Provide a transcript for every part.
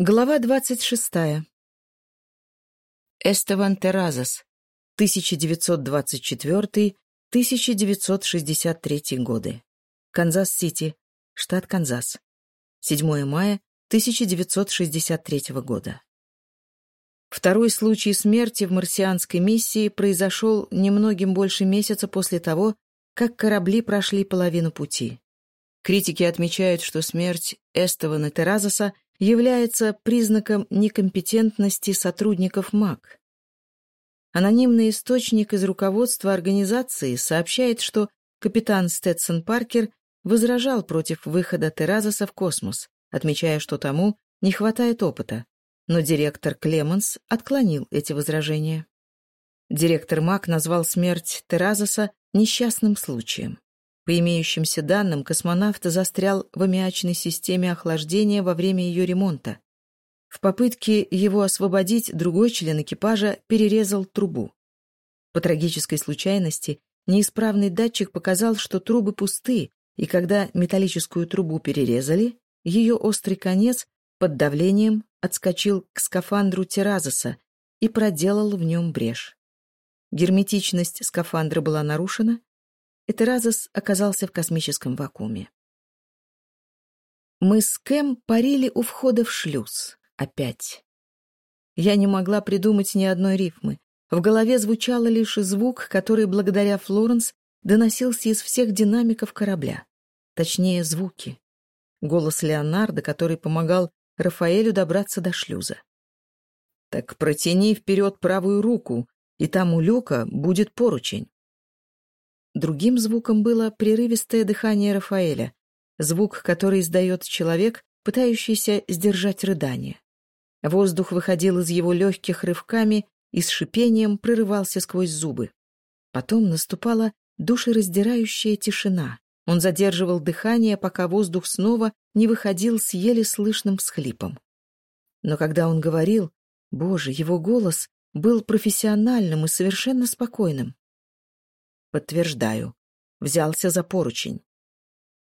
Глава двадцать шестая. Эстеван Теразас, 1924-1963 годы. Канзас-Сити, штат Канзас. 7 мая 1963 года. Второй случай смерти в марсианской миссии произошел немногим больше месяца после того, как корабли прошли половину пути. Критики отмечают, что смерть Эстевана Теразаса – является признаком некомпетентности сотрудников МАК. Анонимный источник из руководства организации сообщает, что капитан Стэдсон Паркер возражал против выхода Теразоса в космос, отмечая, что тому не хватает опыта, но директор Клеменс отклонил эти возражения. Директор МАК назвал смерть Теразоса несчастным случаем. По имеющимся данным, космонавт застрял в аммиачной системе охлаждения во время ее ремонта. В попытке его освободить другой член экипажа перерезал трубу. По трагической случайности неисправный датчик показал, что трубы пусты, и когда металлическую трубу перерезали, ее острый конец под давлением отскочил к скафандру Теразоса и проделал в нем брешь. Герметичность скафандра была нарушена, Этеразос оказался в космическом вакууме. Мы с Кэм парили у входа в шлюз. Опять. Я не могла придумать ни одной рифмы. В голове звучал лишь звук, который, благодаря Флоренс, доносился из всех динамиков корабля. Точнее, звуки. Голос Леонардо, который помогал Рафаэлю добраться до шлюза. «Так протяни вперед правую руку, и там у люка будет поручень». Другим звуком было прерывистое дыхание Рафаэля, звук, который издает человек, пытающийся сдержать рыдание. Воздух выходил из его легких рывками и с шипением прорывался сквозь зубы. Потом наступала душераздирающая тишина. Он задерживал дыхание, пока воздух снова не выходил с еле слышным всхлипом. Но когда он говорил, боже, его голос был профессиональным и совершенно спокойным подтверждаю. Взялся за поручень.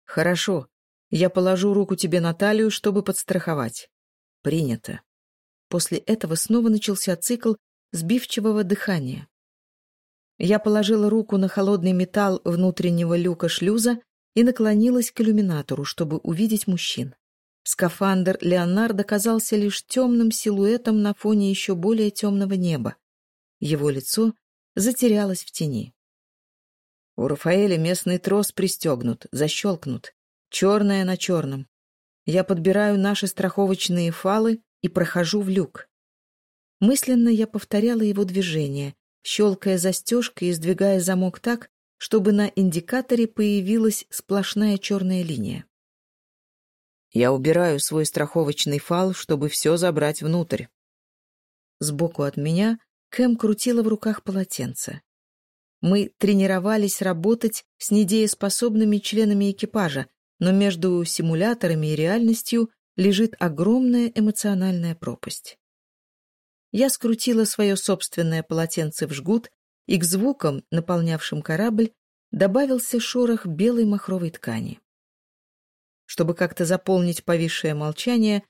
Хорошо. Я положу руку тебе на талию, чтобы подстраховать. Принято. После этого снова начался цикл сбивчивого дыхания. Я положила руку на холодный металл внутреннего люка шлюза и наклонилась к иллюминатору, чтобы увидеть мужчин. Скафандр Леонардо казался лишь темным силуэтом на фоне еще более темного неба. Его лицо затерялось в тени. У Рафаэля местный трос пристегнут, защелкнут. Черное на черном. Я подбираю наши страховочные фалы и прохожу в люк. Мысленно я повторяла его движение, щелкая застежкой и сдвигая замок так, чтобы на индикаторе появилась сплошная черная линия. Я убираю свой страховочный фал, чтобы все забрать внутрь. Сбоку от меня Кэм крутила в руках полотенце. Мы тренировались работать с недееспособными членами экипажа, но между симуляторами и реальностью лежит огромная эмоциональная пропасть. Я скрутила свое собственное полотенце в жгут, и к звукам, наполнявшим корабль, добавился шорох белой махровой ткани. Чтобы как-то заполнить повисшее молчание,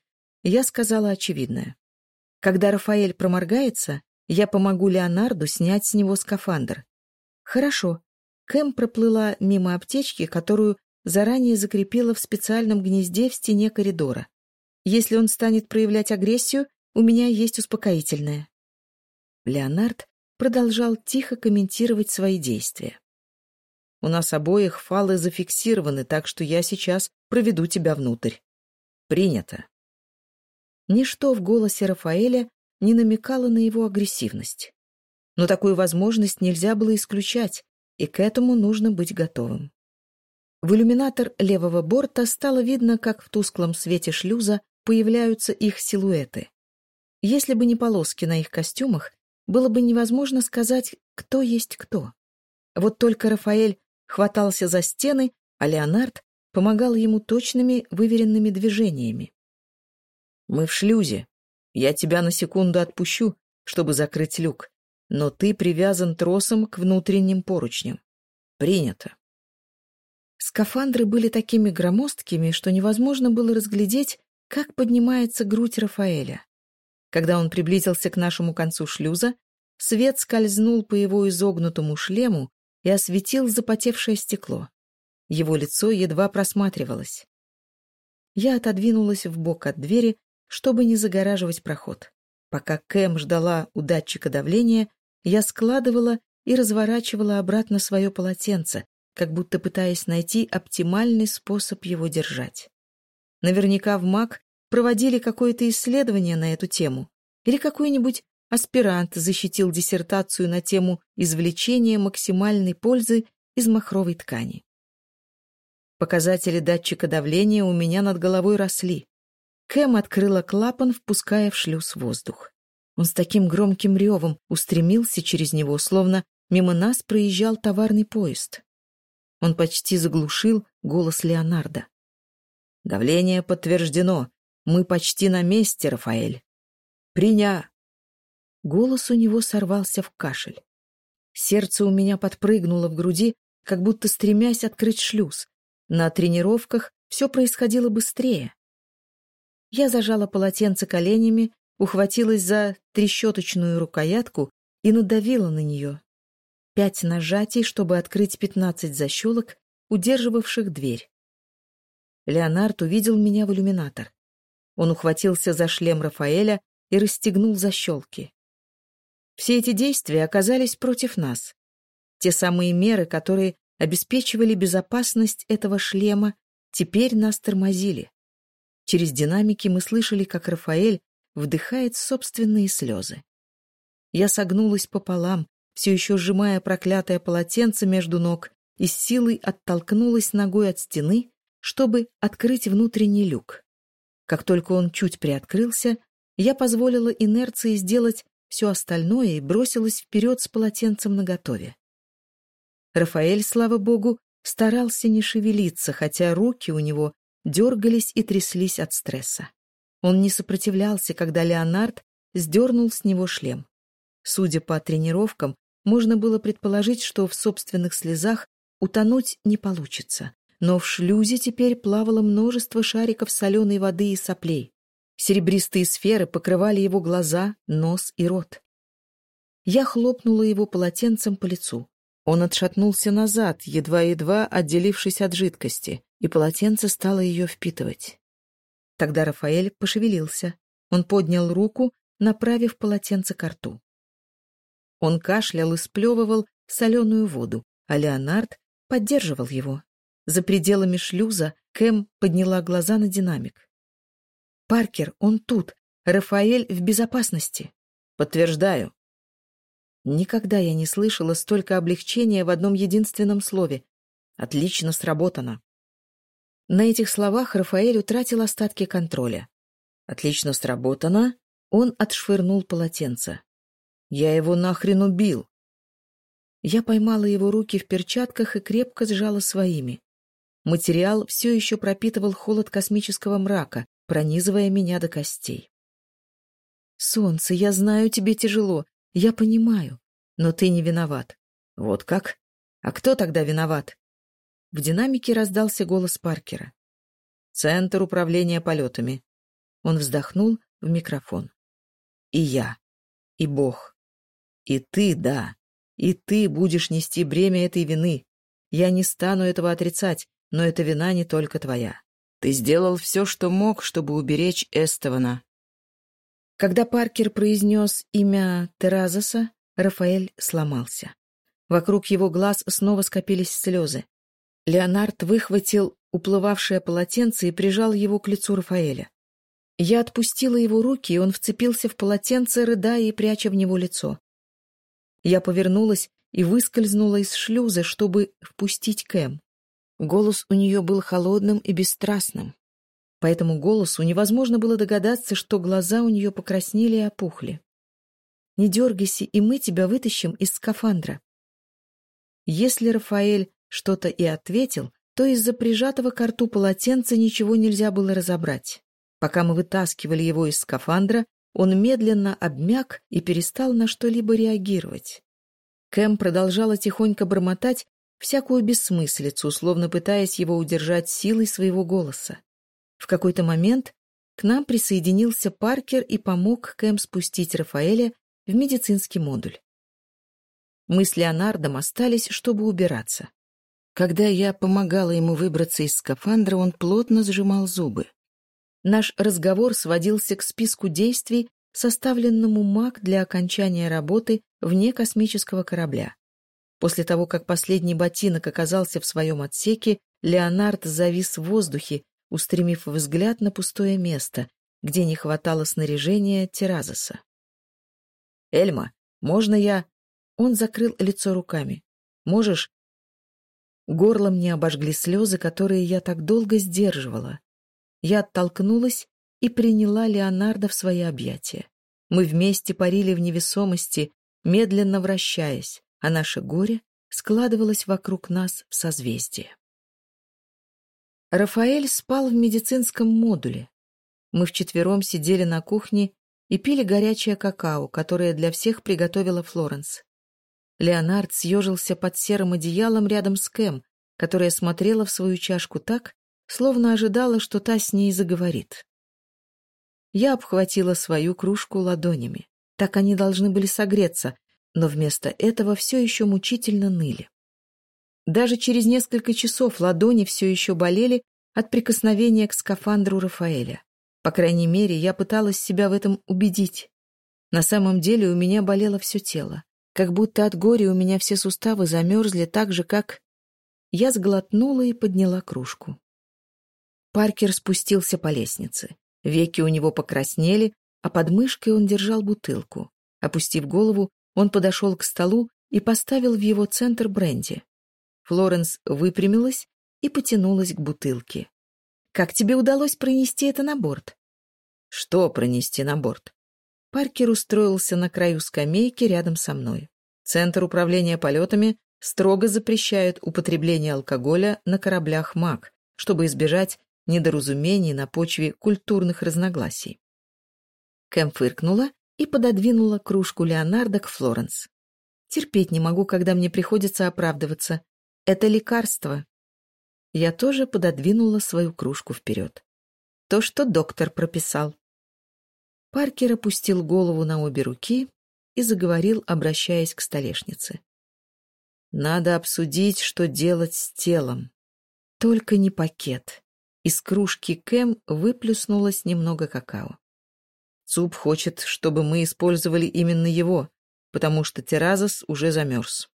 я сказала очевидное. Когда Рафаэль проморгается, я помогу Леонарду снять с него скафандр, Хорошо. Кэм проплыла мимо аптечки, которую заранее закрепила в специальном гнезде в стене коридора. Если он станет проявлять агрессию, у меня есть успокоительное. Леонард продолжал тихо комментировать свои действия. «У нас обоих фалы зафиксированы, так что я сейчас проведу тебя внутрь». «Принято». Ничто в голосе Рафаэля не намекало на его агрессивность но такую возможность нельзя было исключать, и к этому нужно быть готовым. В иллюминатор левого борта стало видно, как в тусклом свете шлюза появляются их силуэты. Если бы не полоски на их костюмах, было бы невозможно сказать, кто есть кто. Вот только Рафаэль хватался за стены, а Леонард помогал ему точными, выверенными движениями. «Мы в шлюзе. Я тебя на секунду отпущу, чтобы закрыть люк но ты привязан тросом к внутренним поручням. Принято. Скафандры были такими громоздкими, что невозможно было разглядеть, как поднимается грудь Рафаэля. Когда он приблизился к нашему концу шлюза, свет скользнул по его изогнутому шлему и осветил запотевшее стекло. Его лицо едва просматривалось. Я отодвинулась в бок от двери, чтобы не загораживать проход. Пока Кэм ждала у датчика давления, я складывала и разворачивала обратно свое полотенце, как будто пытаясь найти оптимальный способ его держать. Наверняка в МАК проводили какое-то исследование на эту тему, или какой-нибудь аспирант защитил диссертацию на тему извлечения максимальной пользы из махровой ткани. Показатели датчика давления у меня над головой росли. Кэм открыла клапан, впуская в шлюз воздух. Он с таким громким ревом устремился через него, словно мимо нас проезжал товарный поезд. Он почти заглушил голос Леонардо. «Давление подтверждено. Мы почти на месте, Рафаэль. Приня...» Голос у него сорвался в кашель. Сердце у меня подпрыгнуло в груди, как будто стремясь открыть шлюз. На тренировках все происходило быстрее. Я зажала полотенце коленями, ухватилась за трещоточную рукоятку и надавила на нее. Пять нажатий, чтобы открыть пятнадцать защелок, удерживавших дверь. Леонард увидел меня в иллюминатор. Он ухватился за шлем Рафаэля и расстегнул защелки. Все эти действия оказались против нас. Те самые меры, которые обеспечивали безопасность этого шлема, теперь нас тормозили. Через динамики мы слышали, как Рафаэль вдыхает собственные слезы. Я согнулась пополам, все еще сжимая проклятое полотенце между ног, и с силой оттолкнулась ногой от стены, чтобы открыть внутренний люк. Как только он чуть приоткрылся, я позволила инерции сделать все остальное и бросилась вперед с полотенцем наготове. Рафаэль, слава богу, старался не шевелиться, хотя руки у него дергались и тряслись от стресса. Он не сопротивлялся, когда Леонард сдернул с него шлем. Судя по тренировкам, можно было предположить, что в собственных слезах утонуть не получится. Но в шлюзе теперь плавало множество шариков соленой воды и соплей. Серебристые сферы покрывали его глаза, нос и рот. Я хлопнула его полотенцем по лицу. Он отшатнулся назад, едва-едва отделившись от жидкости, и полотенце стало ее впитывать. Тогда Рафаэль пошевелился. Он поднял руку, направив полотенце к рту. Он кашлял и сплевывал соленую воду, а Леонард поддерживал его. За пределами шлюза Кэм подняла глаза на динамик. «Паркер, он тут. Рафаэль в безопасности». «Подтверждаю». Никогда я не слышала столько облегчения в одном единственном слове. «Отлично сработано». На этих словах Рафаэль утратил остатки контроля. Отлично сработано. Он отшвырнул полотенце. Я его нахрен убил. Я поймала его руки в перчатках и крепко сжала своими. Материал все еще пропитывал холод космического мрака, пронизывая меня до костей. «Солнце, я знаю, тебе тяжело. Я понимаю, но ты не виноват. Вот как? А кто тогда виноват? В динамике раздался голос Паркера. «Центр управления полетами». Он вздохнул в микрофон. «И я. И Бог. И ты, да. И ты будешь нести бремя этой вины. Я не стану этого отрицать, но эта вина не только твоя. Ты сделал все, что мог, чтобы уберечь Эстована». Когда Паркер произнес имя Теразоса, Рафаэль сломался. Вокруг его глаз снова скопились слезы. Леонард выхватил уплывавшее полотенце и прижал его к лицу Рафаэля. Я отпустила его руки, и он вцепился в полотенце, рыдая и пряча в него лицо. Я повернулась и выскользнула из шлюза, чтобы впустить Кэм. Голос у нее был холодным и бесстрастным. По этому голосу невозможно было догадаться, что глаза у нее покраснели и опухли. «Не дергайся, и мы тебя вытащим из скафандра». Если Рафаэль что-то и ответил, то из-за прижатого к рту полотенца ничего нельзя было разобрать. Пока мы вытаскивали его из скафандра, он медленно обмяк и перестал на что-либо реагировать. Кэм продолжала тихонько бормотать всякую бессмыслицу, условно пытаясь его удержать силой своего голоса. В какой-то момент к нам присоединился Паркер и помог Кэм спустить Рафаэля в медицинский модуль. Мы с Леонардом остались, чтобы убираться. Когда я помогала ему выбраться из скафандра, он плотно сжимал зубы. Наш разговор сводился к списку действий, составленному МАК для окончания работы вне космического корабля. После того, как последний ботинок оказался в своем отсеке, Леонард завис в воздухе, устремив взгляд на пустое место, где не хватало снаряжения Теразоса. «Эльма, можно я...» Он закрыл лицо руками. «Можешь Горлом не обожгли слезы, которые я так долго сдерживала. Я оттолкнулась и приняла Леонардо в свои объятия. Мы вместе парили в невесомости, медленно вращаясь, а наше горе складывалось вокруг нас в созвездие. Рафаэль спал в медицинском модуле. Мы вчетвером сидели на кухне и пили горячее какао, которое для всех приготовила Флоренс. Леонард съежился под серым одеялом рядом с Кэм, которая смотрела в свою чашку так, словно ожидала, что та с ней заговорит. Я обхватила свою кружку ладонями. Так они должны были согреться, но вместо этого все еще мучительно ныли. Даже через несколько часов ладони все еще болели от прикосновения к скафандру Рафаэля. По крайней мере, я пыталась себя в этом убедить. На самом деле у меня болело все тело как будто от горя у меня все суставы замерзли так же, как... Я сглотнула и подняла кружку. Паркер спустился по лестнице. Веки у него покраснели, а под мышкой он держал бутылку. Опустив голову, он подошел к столу и поставил в его центр бренди. Флоренс выпрямилась и потянулась к бутылке. «Как тебе удалось пронести это на борт?» «Что пронести на борт?» Паркер устроился на краю скамейки рядом со мной. Центр управления полетами строго запрещает употребление алкоголя на кораблях МАК, чтобы избежать недоразумений на почве культурных разногласий. Кэм фыркнула и пододвинула кружку Леонардо к Флоренс. «Терпеть не могу, когда мне приходится оправдываться. Это лекарство». Я тоже пододвинула свою кружку вперед. То, что доктор прописал. Паркер опустил голову на обе руки и заговорил, обращаясь к столешнице. «Надо обсудить, что делать с телом. Только не пакет». Из кружки Кэм выплюснулось немного какао. «Цуп хочет, чтобы мы использовали именно его, потому что Теразос уже замерз».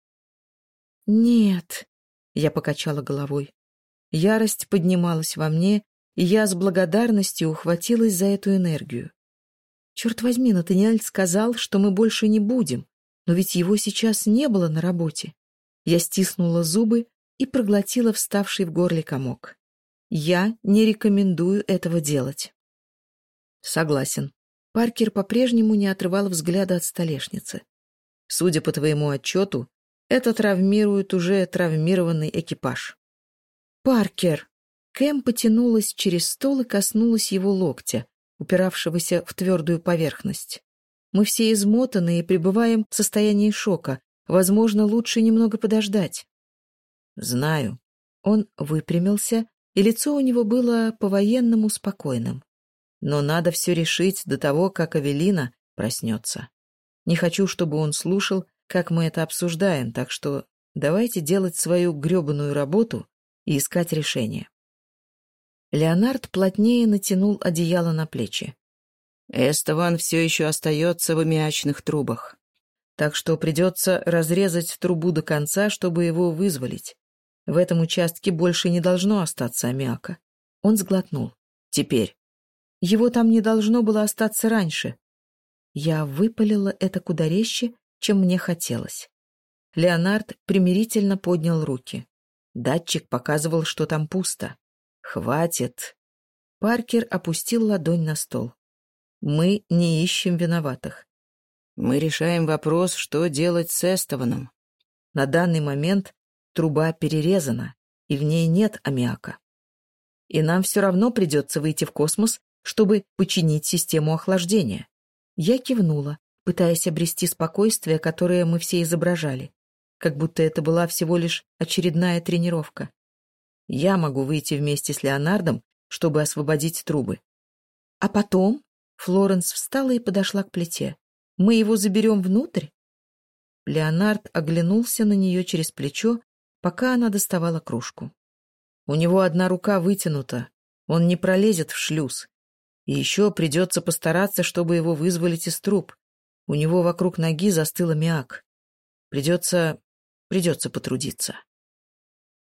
«Нет», — я покачала головой. Ярость поднималась во мне, и я с благодарностью ухватилась за эту энергию. Черт возьми, Натаниэль сказал, что мы больше не будем, но ведь его сейчас не было на работе. Я стиснула зубы и проглотила вставший в горле комок. Я не рекомендую этого делать. Согласен. Паркер по-прежнему не отрывал взгляда от столешницы. Судя по твоему отчету, это травмирует уже травмированный экипаж. Паркер! Кэм потянулась через стол и коснулась его локтя, упиравшегося в твердую поверхность. Мы все измотаны и пребываем в состоянии шока. Возможно, лучше немного подождать. Знаю. Он выпрямился, и лицо у него было по-военному спокойным. Но надо все решить до того, как Авелина проснется. Не хочу, чтобы он слушал, как мы это обсуждаем, так что давайте делать свою гребаную работу и искать решение. Леонард плотнее натянул одеяло на плечи. Эстован все еще остается в аммиачных трубах. Так что придется разрезать трубу до конца, чтобы его вызволить. В этом участке больше не должно остаться аммиака. Он сглотнул. Теперь. Его там не должно было остаться раньше. Я выпалила это куда резче, чем мне хотелось. Леонард примирительно поднял руки. Датчик показывал, что там пусто. «Хватит!» Паркер опустил ладонь на стол. «Мы не ищем виноватых. Мы решаем вопрос, что делать с Эстованом. На данный момент труба перерезана, и в ней нет аммиака. И нам все равно придется выйти в космос, чтобы починить систему охлаждения». Я кивнула, пытаясь обрести спокойствие, которое мы все изображали, как будто это была всего лишь очередная тренировка. Я могу выйти вместе с Леонардом, чтобы освободить трубы. А потом Флоренс встала и подошла к плите. «Мы его заберем внутрь?» Леонард оглянулся на нее через плечо, пока она доставала кружку. «У него одна рука вытянута, он не пролезет в шлюз. И еще придется постараться, чтобы его вызволить из труб. У него вокруг ноги застыл аммиак. Придется... придется потрудиться».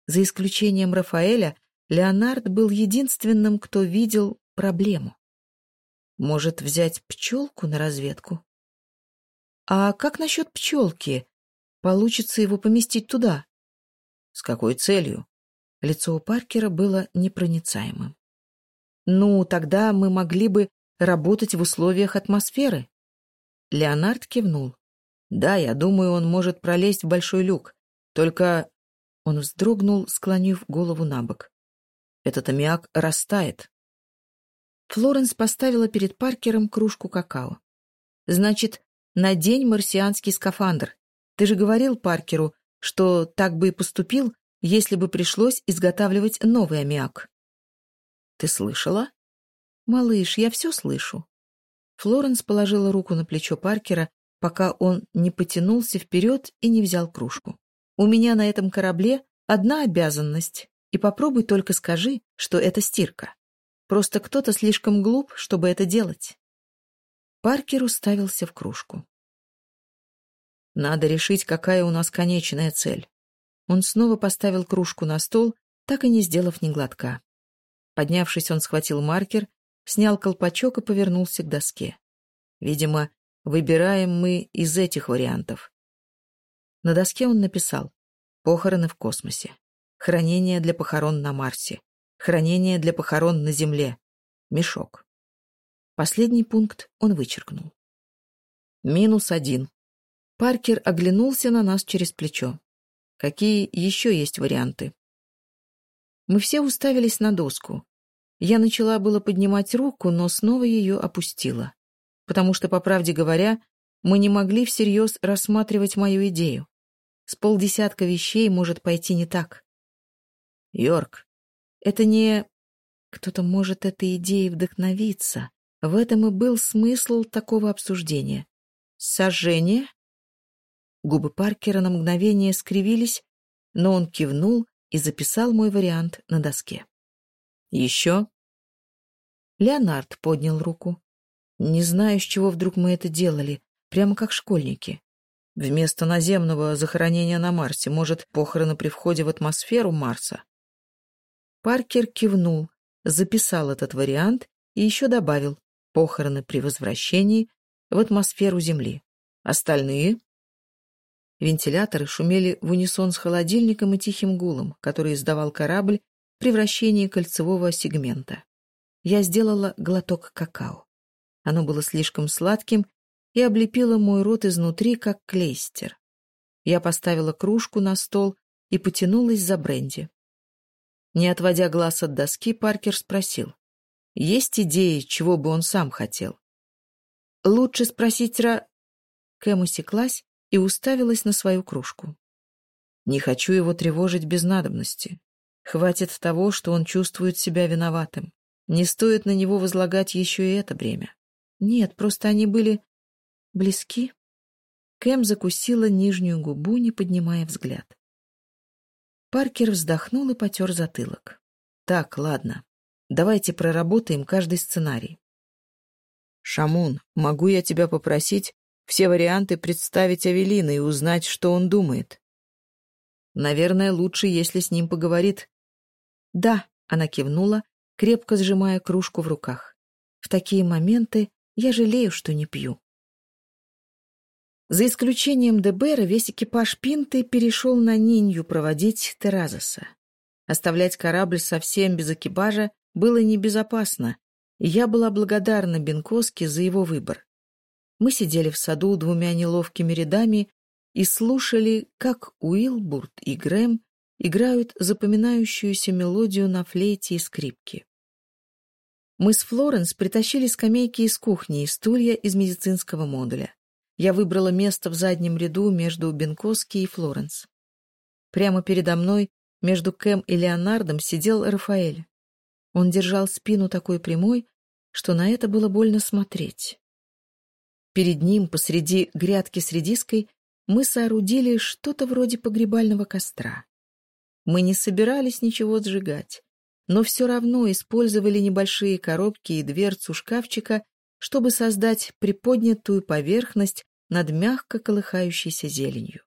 За исключением Рафаэля, Леонард был единственным, кто видел проблему. Может, взять пчелку на разведку? А как насчет пчелки? Получится его поместить туда? С какой целью? Лицо у Паркера было непроницаемым. Ну, тогда мы могли бы работать в условиях атмосферы. Леонард кивнул. Да, я думаю, он может пролезть в большой люк. Только Он вздрогнул, склонив голову на бок. Этот аммиак растает. Флоренс поставила перед Паркером кружку какао. «Значит, надень марсианский скафандр. Ты же говорил Паркеру, что так бы и поступил, если бы пришлось изготавливать новый аммиак». «Ты слышала?» «Малыш, я все слышу». Флоренс положила руку на плечо Паркера, пока он не потянулся вперед и не взял кружку. «У меня на этом корабле одна обязанность, и попробуй только скажи, что это стирка». Просто кто-то слишком глуп, чтобы это делать. Паркер уставился в кружку. Надо решить, какая у нас конечная цель. Он снова поставил кружку на стол, так и не сделав ни глотка. Поднявшись, он схватил маркер, снял колпачок и повернулся к доске. Видимо, выбираем мы из этих вариантов. На доске он написал «Похороны в космосе», «Хранение для похорон на Марсе», «Хранение для похорон на Земле», «Мешок». Последний пункт он вычеркнул. «Минус один». Паркер оглянулся на нас через плечо. «Какие еще есть варианты?» Мы все уставились на доску. Я начала было поднимать руку, но снова ее опустила. Потому что, по правде говоря, мы не могли всерьез рассматривать мою идею. С полдесятка вещей может пойти не так. «Йорк, это не... Кто-то может этой идеей вдохновиться. В этом и был смысл такого обсуждения. Сожжение? Губы Паркера на мгновение скривились, но он кивнул и записал мой вариант на доске. «Еще?» Леонард поднял руку. «Не знаю, с чего вдруг мы это делали, прямо как школьники. Вместо наземного захоронения на Марсе, может, похороны при входе в атмосферу Марса? Паркер кивнул, записал этот вариант и еще добавил похороны при возвращении в атмосферу Земли. Остальные? Вентиляторы шумели в унисон с холодильником и тихим гулом, который издавал корабль при вращении кольцевого сегмента. Я сделала глоток какао. Оно было слишком сладким и облепила мой рот изнутри, как клейстер. Я поставила кружку на стол и потянулась за бренди. Не отводя глаз от доски, Паркер спросил. «Есть идеи, чего бы он сам хотел?» «Лучше спросить Ра...» Кэм усеклась и уставилась на свою кружку. «Не хочу его тревожить без надобности. Хватит того, что он чувствует себя виноватым. Не стоит на него возлагать еще и это бремя. Нет, просто они были близки?» Кэм закусила нижнюю губу, не поднимая взгляд. Паркер вздохнул и потер затылок. «Так, ладно. Давайте проработаем каждый сценарий». «Шамун, могу я тебя попросить все варианты представить Авелина и узнать, что он думает?» «Наверное, лучше, если с ним поговорит». «Да», — она кивнула, крепко сжимая кружку в руках. «В такие моменты я жалею, что не пью». За исключением Дебера, весь экипаж Пинты перешел на Нинью проводить Теразоса. Оставлять корабль совсем без экипажа было небезопасно, и я была благодарна Бенкоске за его выбор. Мы сидели в саду двумя неловкими рядами и слушали, как Уилбурт и Грэм играют запоминающуюся мелодию на флейте и скрипке. Мы с Флоренс притащили скамейки из кухни и стулья из медицинского модуля. Я выбрала место в заднем ряду между Бенковски и Флоренс. Прямо передо мной, между Кэм и Леонардом, сидел Рафаэль. Он держал спину такой прямой, что на это было больно смотреть. Перед ним, посреди грядки с редиской, мы соорудили что-то вроде погребального костра. Мы не собирались ничего сжигать, но все равно использовали небольшие коробки и дверцу шкафчика, чтобы создать приподнятую поверхность над мягко колыхающейся зеленью.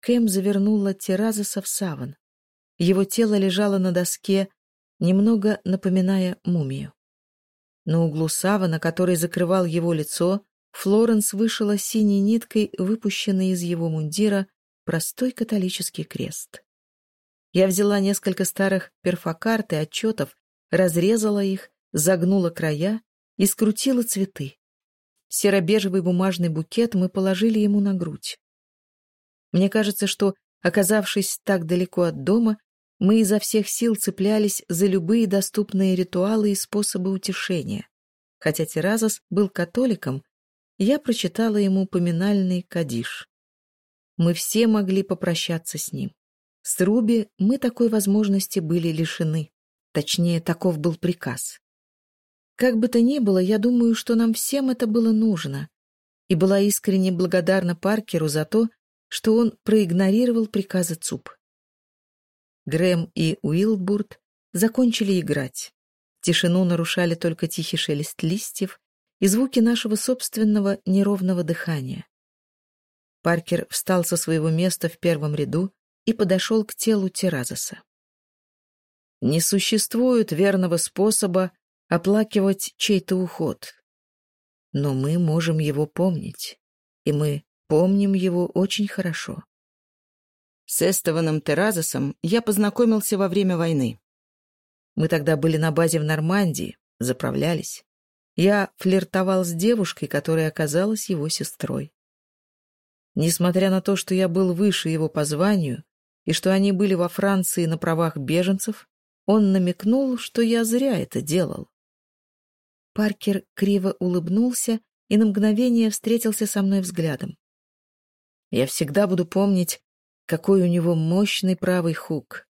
Кэм завернула Теразоса в саван. Его тело лежало на доске, немного напоминая мумию. На углу савана, который закрывал его лицо, Флоренс вышила синей ниткой, выпущенной из его мундира, простой католический крест. Я взяла несколько старых перфокарт и отчетов, разрезала их, загнула края и скрутила цветы. Серо-бежевый бумажный букет мы положили ему на грудь. Мне кажется, что, оказавшись так далеко от дома, мы изо всех сил цеплялись за любые доступные ритуалы и способы утешения. Хотя Теразос был католиком, я прочитала ему поминальный кадиш. Мы все могли попрощаться с ним. С Руби мы такой возможности были лишены. Точнее, таков был приказ. Как бы то ни было, я думаю, что нам всем это было нужно. И была искренне благодарна Паркеру за то, что он проигнорировал приказы ЦУП. Грэм и Уилбурт закончили играть. Тишину нарушали только тихий шелест листьев и звуки нашего собственного неровного дыхания. Паркер встал со своего места в первом ряду и подошел к телу Теразоса. «Не существует верного способа оплакивать чей-то уход. Но мы можем его помнить, и мы помним его очень хорошо. С Эстованом Теразосом я познакомился во время войны. Мы тогда были на базе в Нормандии, заправлялись. Я флиртовал с девушкой, которая оказалась его сестрой. Несмотря на то, что я был выше его по званию и что они были во Франции на правах беженцев, он намекнул, что я зря это делал. Паркер криво улыбнулся и на мгновение встретился со мной взглядом. Я всегда буду помнить, какой у него мощный правый хук.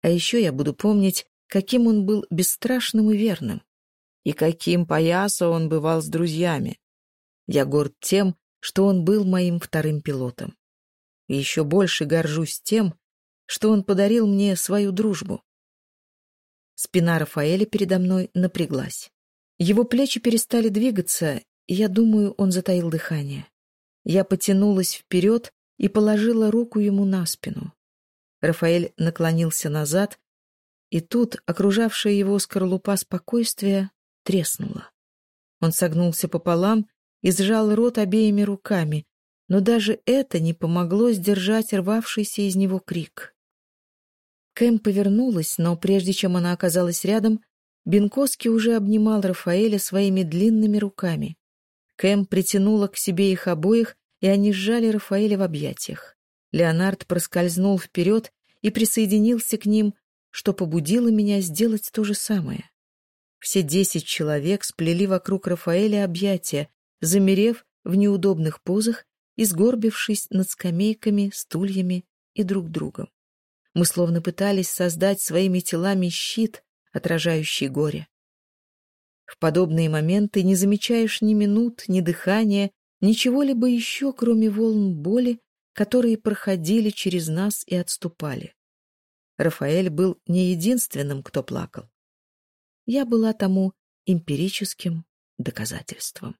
А еще я буду помнить, каким он был бесстрашным и верным. И каким поясо он бывал с друзьями. Я горд тем, что он был моим вторым пилотом. И еще больше горжусь тем, что он подарил мне свою дружбу. Спина Рафаэля передо мной напряглась. Его плечи перестали двигаться, и я думаю, он затаил дыхание. Я потянулась вперед и положила руку ему на спину. Рафаэль наклонился назад, и тут окружавшая его скорлупа спокойствия треснула. Он согнулся пополам и сжал рот обеими руками, но даже это не помогло сдержать рвавшийся из него крик. Кэм повернулась, но прежде чем она оказалась рядом, Бенковский уже обнимал Рафаэля своими длинными руками. Кэм притянула к себе их обоих, и они сжали Рафаэля в объятиях. Леонард проскользнул вперед и присоединился к ним, что побудило меня сделать то же самое. Все десять человек сплели вокруг Рафаэля объятия, замерев в неудобных позах и сгорбившись над скамейками, стульями и друг другом. Мы словно пытались создать своими телами щит, отражающий горе. В подобные моменты не замечаешь ни минут, ни дыхания, ничего-либо еще, кроме волн боли, которые проходили через нас и отступали. Рафаэль был не единственным, кто плакал. Я была тому эмпирическим доказательством.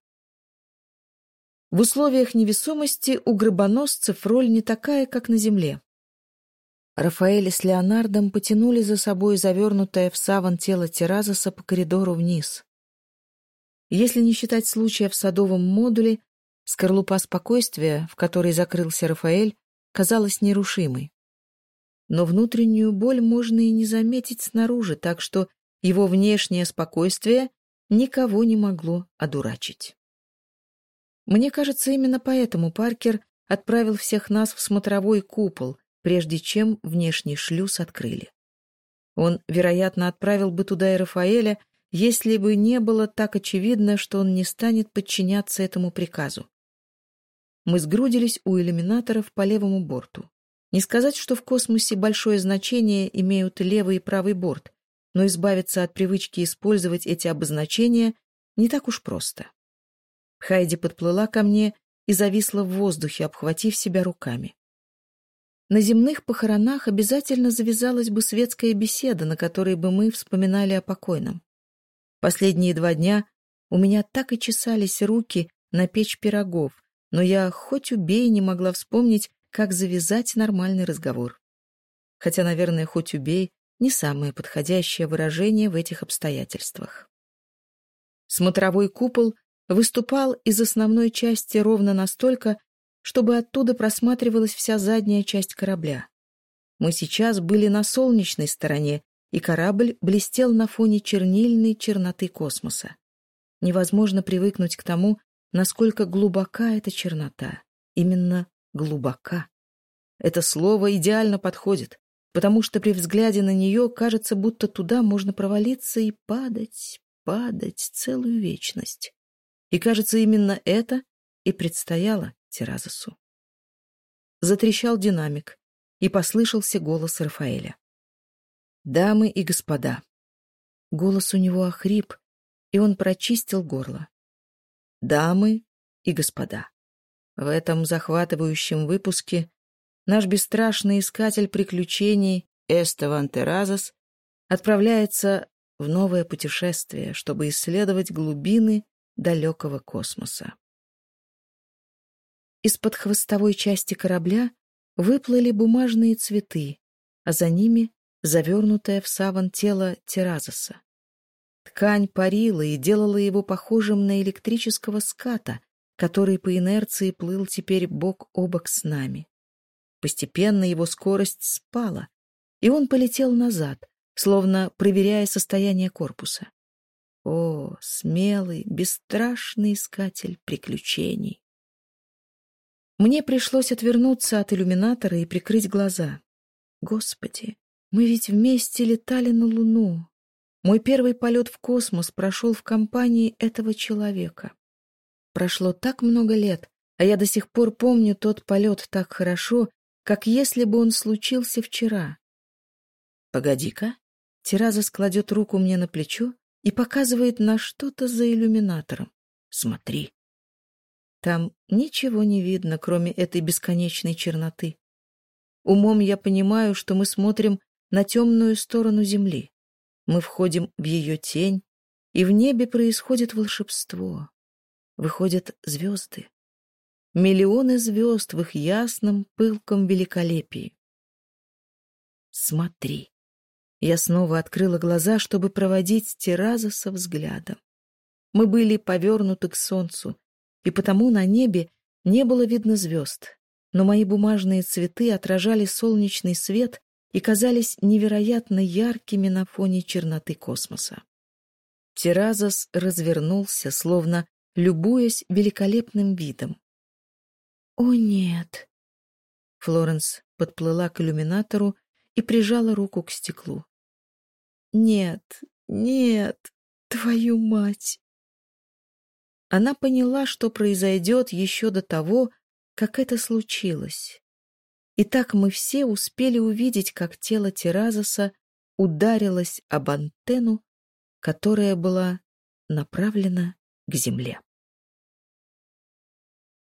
В условиях невесомости у гробоносцев роль не такая, как на Земле. Рафаэль с Леонардом потянули за собой завернутое в саван тело Теразоса по коридору вниз. Если не считать случая в садовом модуле, скорлупа спокойствия, в которой закрылся Рафаэль, казалась нерушимой. Но внутреннюю боль можно и не заметить снаружи, так что его внешнее спокойствие никого не могло одурачить. Мне кажется, именно поэтому Паркер отправил всех нас в смотровой купол, прежде чем внешний шлюз открыли. Он, вероятно, отправил бы туда и Рафаэля, если бы не было так очевидно, что он не станет подчиняться этому приказу. Мы сгрудились у иллюминаторов по левому борту. Не сказать, что в космосе большое значение имеют левый и правый борт, но избавиться от привычки использовать эти обозначения не так уж просто. Хайди подплыла ко мне и зависла в воздухе, обхватив себя руками. На земных похоронах обязательно завязалась бы светская беседа, на которой бы мы вспоминали о покойном. Последние два дня у меня так и чесались руки на печь пирогов, но я хоть убей не могла вспомнить, как завязать нормальный разговор. Хотя, наверное, хоть убей не самое подходящее выражение в этих обстоятельствах. Смотровой купол выступал из основной части ровно настолько, чтобы оттуда просматривалась вся задняя часть корабля. Мы сейчас были на солнечной стороне, и корабль блестел на фоне чернильной черноты космоса. Невозможно привыкнуть к тому, насколько глубока эта чернота. Именно глубока. Это слово идеально подходит, потому что при взгляде на нее кажется, будто туда можно провалиться и падать, падать целую вечность. И кажется, именно это и предстояло Теразосу. Затрещал динамик, и послышался голос Рафаэля. «Дамы и господа!» Голос у него охрип, и он прочистил горло. «Дамы и господа!» В этом захватывающем выпуске наш бесстрашный искатель приключений Эстован Теразос отправляется в новое путешествие, чтобы исследовать глубины далекого космоса. Из-под хвостовой части корабля выплыли бумажные цветы, а за ними завернутое в саван тело Теразоса. Ткань парила и делала его похожим на электрического ската, который по инерции плыл теперь бок о бок с нами. Постепенно его скорость спала, и он полетел назад, словно проверяя состояние корпуса. О, смелый, бесстрашный искатель приключений! Мне пришлось отвернуться от иллюминатора и прикрыть глаза. Господи, мы ведь вместе летали на Луну. Мой первый полет в космос прошел в компании этого человека. Прошло так много лет, а я до сих пор помню тот полет так хорошо, как если бы он случился вчера. «Погоди-ка!» Тираза складет руку мне на плечо и показывает на что-то за иллюминатором. «Смотри!» Там ничего не видно, кроме этой бесконечной черноты. Умом я понимаю, что мы смотрим на темную сторону Земли. Мы входим в ее тень, и в небе происходит волшебство. Выходят звезды. Миллионы звезд в их ясном, пылком великолепии. Смотри. Я снова открыла глаза, чтобы проводить Тераза со взглядом. Мы были повернуты к солнцу, и потому на небе не было видно звезд, но мои бумажные цветы отражали солнечный свет и казались невероятно яркими на фоне черноты космоса. Теразос развернулся, словно любуясь великолепным видом. «О, нет!» Флоренс подплыла к иллюминатору и прижала руку к стеклу. «Нет, нет, твою мать!» Она поняла, что произойдет еще до того, как это случилось. И так мы все успели увидеть, как тело Теразоса ударилось об антенну, которая была направлена к земле.